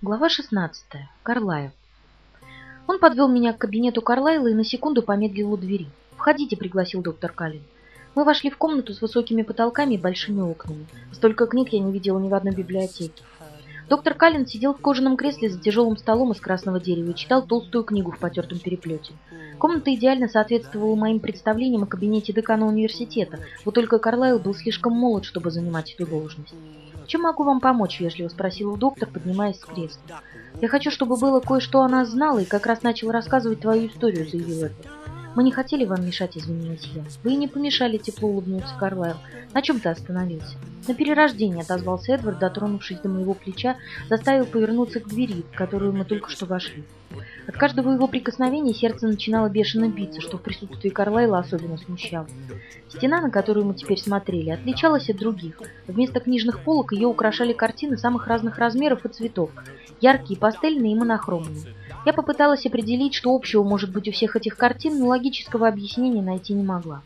Глава 16. Карлайл. Он подвел меня к кабинету Карлайла и на секунду помедлил у двери. «Входите», — пригласил доктор Каллин. Мы вошли в комнату с высокими потолками и большими окнами. Столько книг я не видела ни в одной библиотеке. Доктор Каллин сидел в кожаном кресле за тяжелым столом из красного дерева и читал толстую книгу в потертом переплете. Комната идеально соответствовала моим представлениям о кабинете декана университета, вот только Карлайл был слишком молод, чтобы занимать эту должность. «Чем могу вам помочь?» – вежливо спросил доктор, поднимаясь с кресла. «Я хочу, чтобы было кое-что о нас знала и как раз начал рассказывать твою историю», – заявил Эдвард. «Мы не хотели вам мешать», — извинилась я. «Вы и не помешали», — тепло улыбнулся Карлайл. «На чем ты остановился?» «На перерождении», — отозвался Эдвард, дотронувшись до моего плеча, заставил повернуться к двери, в которую мы только что вошли. От каждого его прикосновения сердце начинало бешено биться, что в присутствии Карлайла особенно смущало. Стена, на которую мы теперь смотрели, отличалась от других. Вместо книжных полок ее украшали картины самых разных размеров и цветов, яркие, пастельные и монохромные. Я попыталась определить, что общего может быть у всех этих картин, но логического объяснения найти не могла.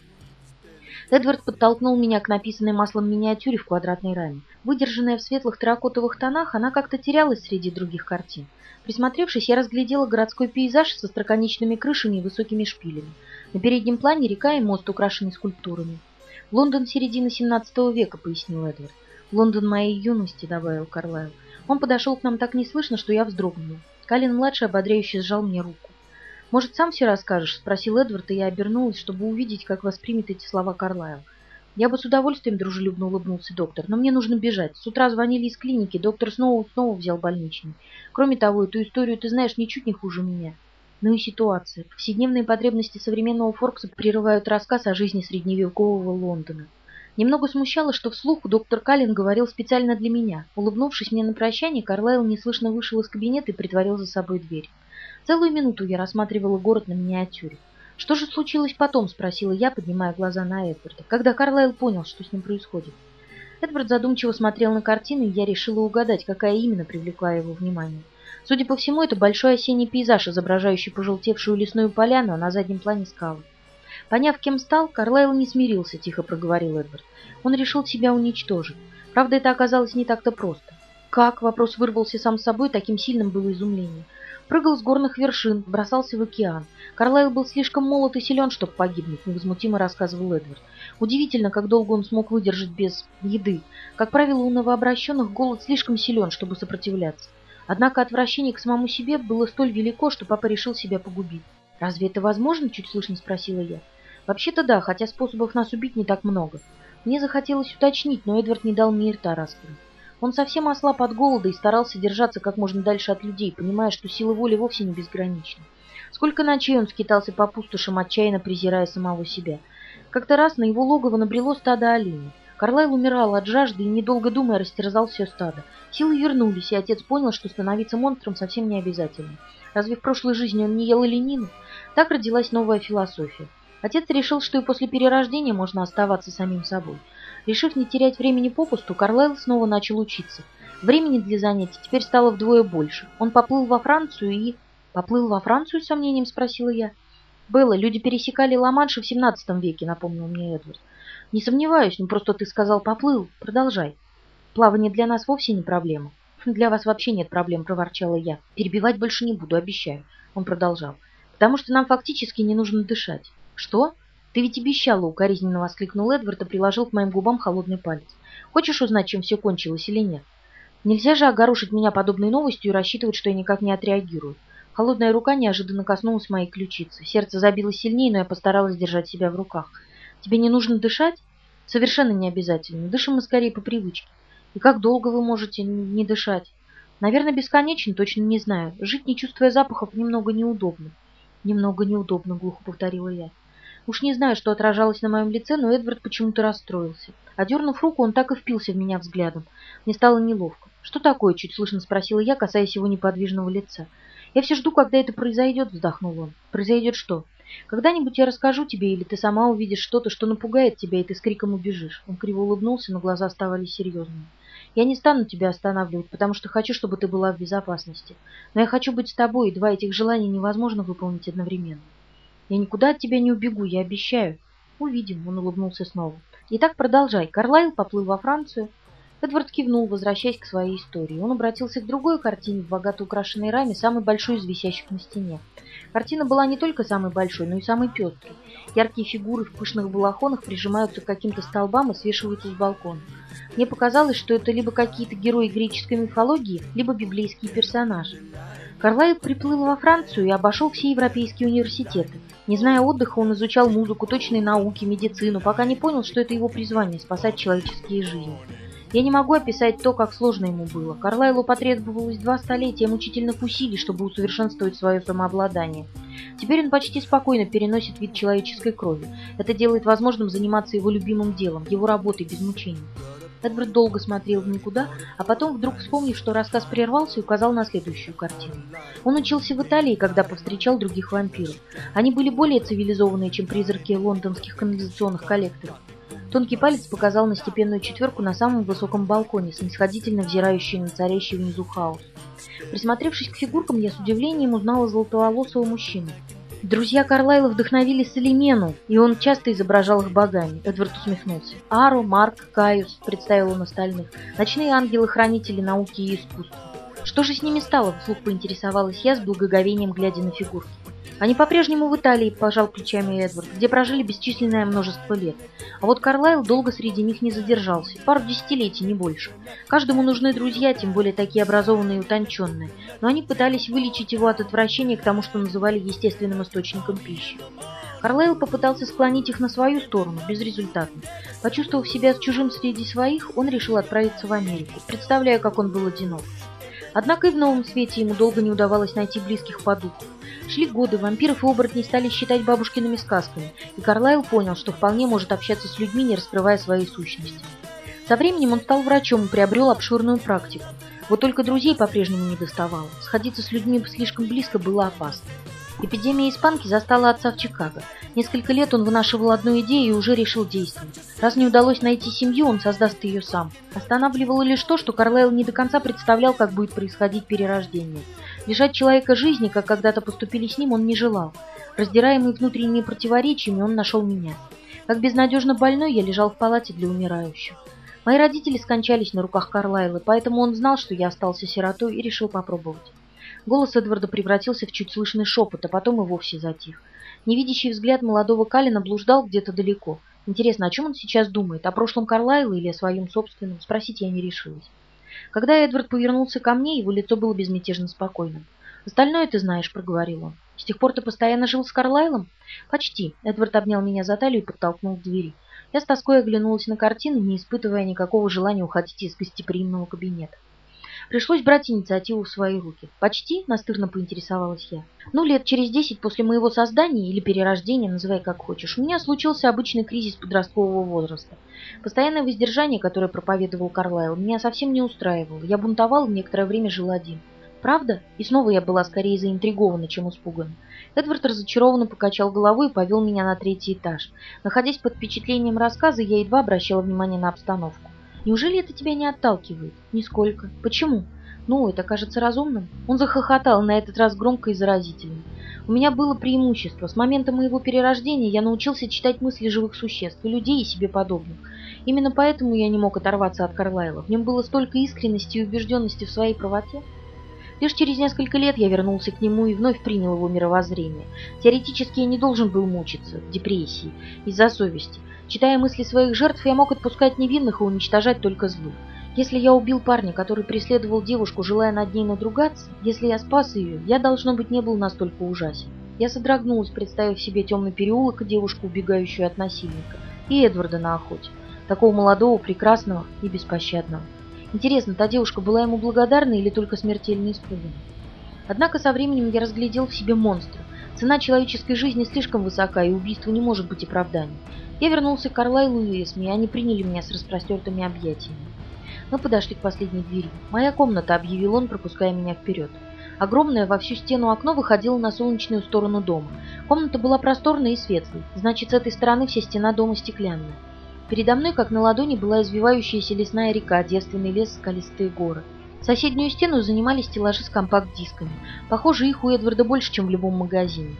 Эдвард подтолкнул меня к написанной маслом миниатюре в квадратной раме. Выдержанная в светлых терракотовых тонах, она как-то терялась среди других картин. Присмотревшись, я разглядела городской пейзаж со строконечными крышами и высокими шпилями. На переднем плане река и мост, украшенный скульптурами. «Лондон середины XVII века», — пояснил Эдвард. «Лондон моей юности», — добавил Карлайл. Он подошел к нам так неслышно, что я вздрогнула. Калин-младший ободряюще сжал мне руку. «Может, сам все расскажешь?» – спросил Эдвард, и я обернулась, чтобы увидеть, как воспримет эти слова Карлайл. «Я бы с удовольствием дружелюбно улыбнулся доктор, но мне нужно бежать. С утра звонили из клиники, доктор снова снова взял больничный. Кроме того, эту историю ты знаешь ничуть не хуже меня. Ну и ситуация. Повседневные потребности современного Форкса прерывают рассказ о жизни средневекового Лондона. Немного смущало, что вслух доктор Каллин говорил специально для меня. Улыбнувшись мне на прощание, Карлайл неслышно вышел из кабинета и притворил за собой дверь. Целую минуту я рассматривала город на миниатюре. «Что же случилось потом?» – спросила я, поднимая глаза на Эдварда, когда Карлайл понял, что с ним происходит. Эдвард задумчиво смотрел на картины, и я решила угадать, какая именно привлекла его внимание. Судя по всему, это большой осенний пейзаж, изображающий пожелтевшую лесную поляну, а на заднем плане скалы. Поняв, кем стал, Карлайл не смирился, тихо проговорил Эдвард. Он решил себя уничтожить. Правда, это оказалось не так-то просто. Как? Вопрос вырвался сам собой, таким сильным было изумление. Прыгал с горных вершин, бросался в океан. Карлайл был слишком молод и силен, чтобы погибнуть, невозмутимо рассказывал Эдвард. Удивительно, как долго он смог выдержать без еды. Как правило, у новообращенных голод слишком силен, чтобы сопротивляться. Однако отвращение к самому себе было столь велико, что папа решил себя погубить. «Разве это возможно?» – чуть слышно спросила я. Вообще-то да, хотя способов нас убить не так много. Мне захотелось уточнить, но Эдвард не дал мне рта раскрыть. Он совсем ослаб от голода и старался держаться как можно дальше от людей, понимая, что сила воли вовсе не безгранична. Сколько ночей он скитался по пустошам, отчаянно презирая самого себя. Как-то раз на его логово набрело стадо оленей. Карлайл умирал от жажды и, недолго думая, растерзал все стадо. Силы вернулись, и отец понял, что становиться монстром совсем не обязательно. Разве в прошлой жизни он не ел оленину? Так родилась новая философия. Отец решил, что и после перерождения можно оставаться самим собой. Решив не терять времени попусту, Карлайл снова начал учиться. Времени для занятий теперь стало вдвое больше. Он поплыл во Францию и... «Поплыл во Францию?» — с сомнением спросила я. «Было. Люди пересекали Ла-Манш в 17 веке», — напомнил мне Эдвард. «Не сомневаюсь, но просто ты сказал «поплыл». Продолжай». «Плавание для нас вовсе не проблема». «Для вас вообще нет проблем», — проворчала я. «Перебивать больше не буду, обещаю». Он продолжал. «Потому что нам фактически не нужно дышать. «Что? Ты ведь обещала!» — укоризненно воскликнул Эдвард и приложил к моим губам холодный палец. «Хочешь узнать, чем все кончилось или нет? Нельзя же огорошить меня подобной новостью и рассчитывать, что я никак не отреагирую. Холодная рука неожиданно коснулась моей ключицы. Сердце забилось сильнее, но я постаралась держать себя в руках. «Тебе не нужно дышать?» «Совершенно не обязательно. Дышим мы скорее по привычке. И как долго вы можете не дышать?» «Наверное, бесконечно, точно не знаю. Жить, не чувствуя запахов, немного неудобно». «Немного неудобно», — глухо повторила я. Уж не знаю, что отражалось на моем лице, но Эдвард почему-то расстроился. Одернув руку, он так и впился в меня взглядом. Мне стало неловко. «Что такое?» — чуть слышно спросила я, касаясь его неподвижного лица. «Я все жду, когда это произойдет», — вздохнул он. «Произойдет что?» «Когда-нибудь я расскажу тебе, или ты сама увидишь что-то, что напугает тебя, и ты с криком убежишь». Он криво улыбнулся, но глаза оставались серьезными. «Я не стану тебя останавливать, потому что хочу, чтобы ты была в безопасности. Но я хочу быть с тобой, и два этих желания невозможно выполнить одновременно». Я никуда от тебя не убегу, я обещаю. Увидим, он улыбнулся снова. Итак, продолжай. Карлайл поплыл во Францию. Эдвард кивнул, возвращаясь к своей истории. Он обратился к другой картине в богато украшенной раме, самой большой из висящих на стене. Картина была не только самой большой, но и самой пестрой. Яркие фигуры в пышных балахонах прижимаются к каким-то столбам и свешиваются с балкона. Мне показалось, что это либо какие-то герои греческой мифологии, либо библейские персонажи. Карлайл приплыл во Францию и обошел все европейские университеты. Не зная отдыха, он изучал музыку, точные науки, медицину, пока не понял, что это его призвание – спасать человеческие жизни. Я не могу описать то, как сложно ему было. Карлайлу потребовалось два столетия мучительных усилий, чтобы усовершенствовать свое самообладание. Теперь он почти спокойно переносит вид человеческой крови. Это делает возможным заниматься его любимым делом, его работой без мучений. Эдвард долго смотрел в никуда, а потом, вдруг вспомнив, что рассказ прервался, указал на следующую картину. Он учился в Италии, когда повстречал других вампиров. Они были более цивилизованные, чем призраки лондонских канализационных коллекторов. Тонкий палец показал на степенную четверку на самом высоком балконе, снисходительно взирающий на царящий внизу хаос. Присмотревшись к фигуркам, я с удивлением узнала золотоволосого мужчину. Друзья Карлайла вдохновили Салимену, и он часто изображал их богами. Эдвард усмехнулся. Ару, Марк, Кaius, представил он остальных. Ночные ангелы-хранители науки и искусства. Что же с ними стало, вслух поинтересовалась я с благоговением, глядя на фигурки. Они по-прежнему в Италии, пожал плечами Эдвард, где прожили бесчисленное множество лет. А вот Карлайл долго среди них не задержался, пару десятилетий, не больше. Каждому нужны друзья, тем более такие образованные и утонченные, но они пытались вылечить его от отвращения к тому, что называли естественным источником пищи. Карлайл попытался склонить их на свою сторону, безрезультатно. Почувствовав себя чужим среди своих, он решил отправиться в Америку, представляя, как он был одинок. Однако и в новом свете ему долго не удавалось найти близких по духу. Шли годы, вампиров и оборотней стали считать бабушкиными сказками, и Карлайл понял, что вполне может общаться с людьми, не раскрывая своей сущности. Со временем он стал врачом и приобрел обширную практику. Вот только друзей по-прежнему не доставало. Сходиться с людьми слишком близко было опасно. Эпидемия испанки застала отца в Чикаго. Несколько лет он вынашивал одну идею и уже решил действовать. Раз не удалось найти семью, он создаст ее сам. Останавливало лишь то, что Карлайл не до конца представлял, как будет происходить перерождение. Лишать человека жизни, как когда-то поступили с ним, он не желал. Раздираемый внутренними противоречиями, он нашел меня. Как безнадежно больной, я лежал в палате для умирающих. Мои родители скончались на руках Карлайла, поэтому он знал, что я остался сиротой и решил попробовать. Голос Эдварда превратился в чуть слышный шепот, а потом и вовсе затих. Невидящий взгляд молодого Калина блуждал где-то далеко. Интересно, о чем он сейчас думает? О прошлом Карлайла или о своем собственном? Спросить я не решилась. Когда Эдвард повернулся ко мне, его лицо было безмятежно спокойным. «Остальное ты знаешь», — проговорил он. «С тех пор ты постоянно жил с Карлайлом?» «Почти». Эдвард обнял меня за талию и подтолкнул к двери. Я с тоской оглянулась на картину, не испытывая никакого желания уходить из гостеприимного кабинета. Пришлось брать инициативу в свои руки. «Почти?» – настырно поинтересовалась я. «Ну, лет через десять после моего создания или перерождения, называй как хочешь, у меня случился обычный кризис подросткового возраста. Постоянное воздержание, которое проповедовал Карлайл, меня совсем не устраивало. Я бунтовал и некоторое время жил один. Правда? И снова я была скорее заинтригована, чем испугана. Эдвард разочарованно покачал головой и повел меня на третий этаж. Находясь под впечатлением рассказа, я едва обращала внимание на обстановку. Неужели это тебя не отталкивает? Нисколько. Почему? Ну, это кажется разумным. Он захохотал, на этот раз громко и заразительно. У меня было преимущество. С момента моего перерождения я научился читать мысли живых существ, и людей, и себе подобных. Именно поэтому я не мог оторваться от Карлайла. В нем было столько искренности и убежденности в своей правоте. Лишь через несколько лет я вернулся к нему и вновь принял его мировоззрение. Теоретически я не должен был мучиться в депрессии из-за совести. Читая мысли своих жертв, я мог отпускать невинных и уничтожать только злых. Если я убил парня, который преследовал девушку, желая над ней надругаться, если я спас ее, я, должно быть, не был настолько ужасен. Я содрогнулась, представив себе темный переулок и девушку, убегающую от насильника, и Эдварда на охоте, такого молодого, прекрасного и беспощадного. Интересно, та девушка была ему благодарна или только смертельно испугана? Однако со временем я разглядел в себе монстра. Цена человеческой жизни слишком высока, и убийство не может быть оправданием. Я вернулся к Карлайлу и Эсме, и они приняли меня с распростертыми объятиями. Мы подошли к последней двери. «Моя комната», — объявил он, пропуская меня вперед. Огромное во всю стену окно выходило на солнечную сторону дома. Комната была просторной и светлой, значит, с этой стороны вся стена дома стеклянная. Передо мной, как на ладони, была извивающаяся лесная река, девственный лес, скалистые горы. Соседнюю стену занимали стеллажи с компакт-дисками. Похоже, их у Эдварда больше, чем в любом магазине.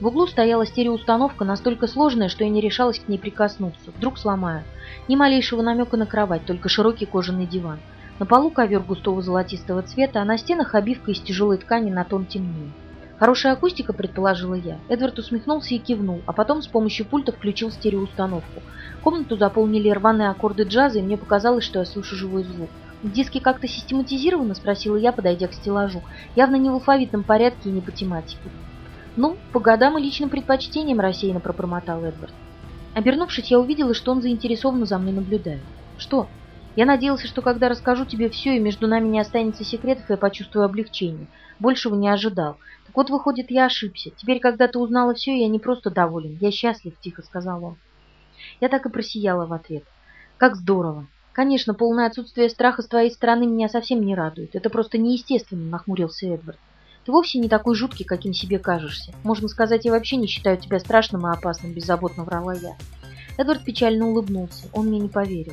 В углу стояла стереоустановка, настолько сложная, что я не решалась к ней прикоснуться. Вдруг сломаю. Ни малейшего намека на кровать, только широкий кожаный диван. На полу ковер густого золотистого цвета, а на стенах обивка из тяжелой ткани на тон темнее. Хорошая акустика, предположила я. Эдвард усмехнулся и кивнул, а потом с помощью пульта включил стереоустановку. Комнату заполнили рваные аккорды джаза, и мне показалось, что я слышу живой звук. «Диски как-то систематизированы?» – спросила я, подойдя к стеллажу. Явно не в алфавитном порядке и не по тематике. «Ну, по годам и личным предпочтениям», – рассеянно пробормотал Эдвард. Обернувшись, я увидела, что он заинтересованно за мной наблюдает. «Что?» «Я надеялся, что когда расскажу тебе все, и между нами не останется секретов, я почувствую облегчение. Большего не ожидал. Вот, выходит, я ошибся. Теперь, когда ты узнала все, я не просто доволен. Я счастлив», – тихо сказал он. Я так и просияла в ответ. «Как здорово!» «Конечно, полное отсутствие страха с твоей стороны меня совсем не радует. Это просто неестественно», – нахмурился Эдвард. Ты вовсе не такой жуткий, каким себе кажешься. Можно сказать, я вообще не считаю тебя страшным и опасным, беззаботно врала я. Эдвард печально улыбнулся. Он мне не поверил.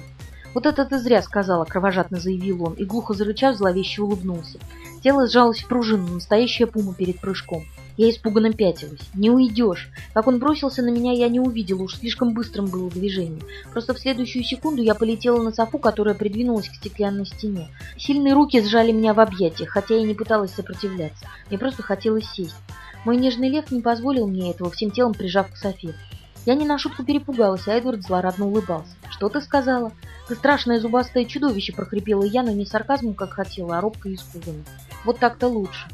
«Вот это ты зря сказала», — кровожадно заявил он, и глухо зарычав, зловеще улыбнулся. Тело сжалось в пружину, настоящая пума перед прыжком. Я испуганно пятилась. «Не уйдешь!» Как он бросился на меня, я не увидела, уж слишком быстрым было движение. Просто в следующую секунду я полетела на софу, которая придвинулась к стеклянной стене. Сильные руки сжали меня в объятиях, хотя я не пыталась сопротивляться. Мне просто хотелось сесть. Мой нежный лев не позволил мне этого, всем телом прижав к софе. Я не на шутку перепугалась, а Эдвард злорадно улыбался. «Что ты сказала?» «Ты страшное зубастое чудовище!» – прохрипела я, но не сарказмом, как хотела, а робко и испуганно. «Вот так-то лучше!»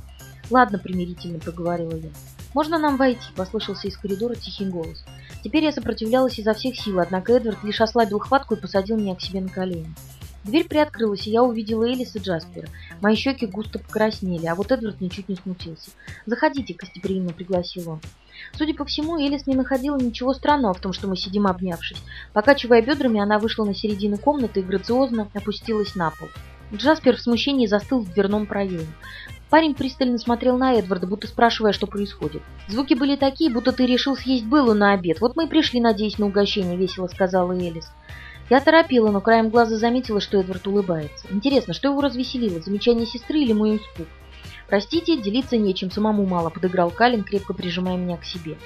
«Ладно», — примирительно проговорила я. «Можно нам войти?» — послышался из коридора тихий голос. Теперь я сопротивлялась изо всех сил, однако Эдвард лишь ослабил хватку и посадил меня к себе на колени. Дверь приоткрылась, и я увидела Элис и Джаспера. Мои щеки густо покраснели, а вот Эдвард ничуть не смутился. «Заходите», — гостеприимно пригласил он. Судя по всему, Элис не находила ничего странного в том, что мы сидим обнявшись. Покачивая бедрами, она вышла на середину комнаты и грациозно опустилась на пол. Джаспер в смущении застыл в дверном проеме. Парень пристально смотрел на Эдварда, будто спрашивая, что происходит. «Звуки были такие, будто ты решил съесть Беллу на обед. Вот мы и пришли, надеясь на угощение», — весело сказала Элис. Я торопила, но краем глаза заметила, что Эдвард улыбается. Интересно, что его развеселило, замечание сестры или мой испуг? «Простите, делиться нечем, самому мало», — подыграл Калин, крепко прижимая меня к себе.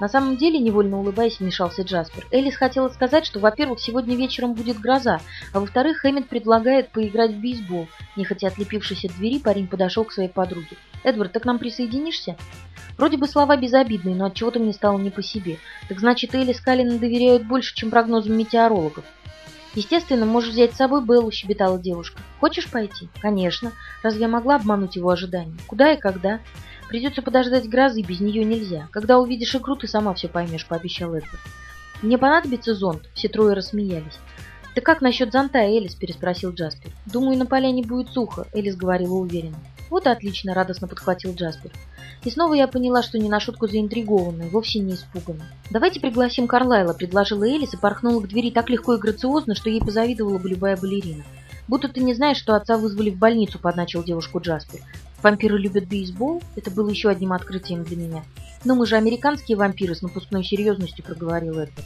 На самом деле, невольно улыбаясь, вмешался Джаспер. Элис хотела сказать, что, во-первых, сегодня вечером будет гроза, а во-вторых, Хэммит предлагает поиграть в бейсбол. Нехотя отлепившись от двери, парень подошел к своей подруге. «Эдвард, ты к нам присоединишься?» Вроде бы слова безобидные, но от чего то мне стало не по себе. Так значит, Элис Каллина доверяют больше, чем прогнозам метеорологов. «Естественно, можешь взять с собой Беллу», — щебетала девушка. «Хочешь пойти?» «Конечно. Разве я могла обмануть его ожидания? Куда и когда?» Придется подождать грозы, без нее нельзя. Когда увидишь игру, ты сама все поймешь, пообещал Эдвард. Мне понадобится зонт, все трое рассмеялись. «Ты как насчет зонта, Элис?» – переспросил Джаспер. «Думаю, на поляне будет сухо», – Элис говорила уверенно. «Вот отлично», – радостно подхватил Джаспер. И снова я поняла, что не на шутку заинтригована и вовсе не испугана. «Давайте пригласим Карлайла», – предложила Элис и порхнула к двери так легко и грациозно, что ей позавидовала бы любая балерина. «Будто ты не знаешь, что отца вызвали в больницу», – подначил девушку Джаспер. Вампиры любят бейсбол? Это было еще одним открытием для меня. Но мы же американские вампиры, с напускной серьезностью проговорил Эдвард.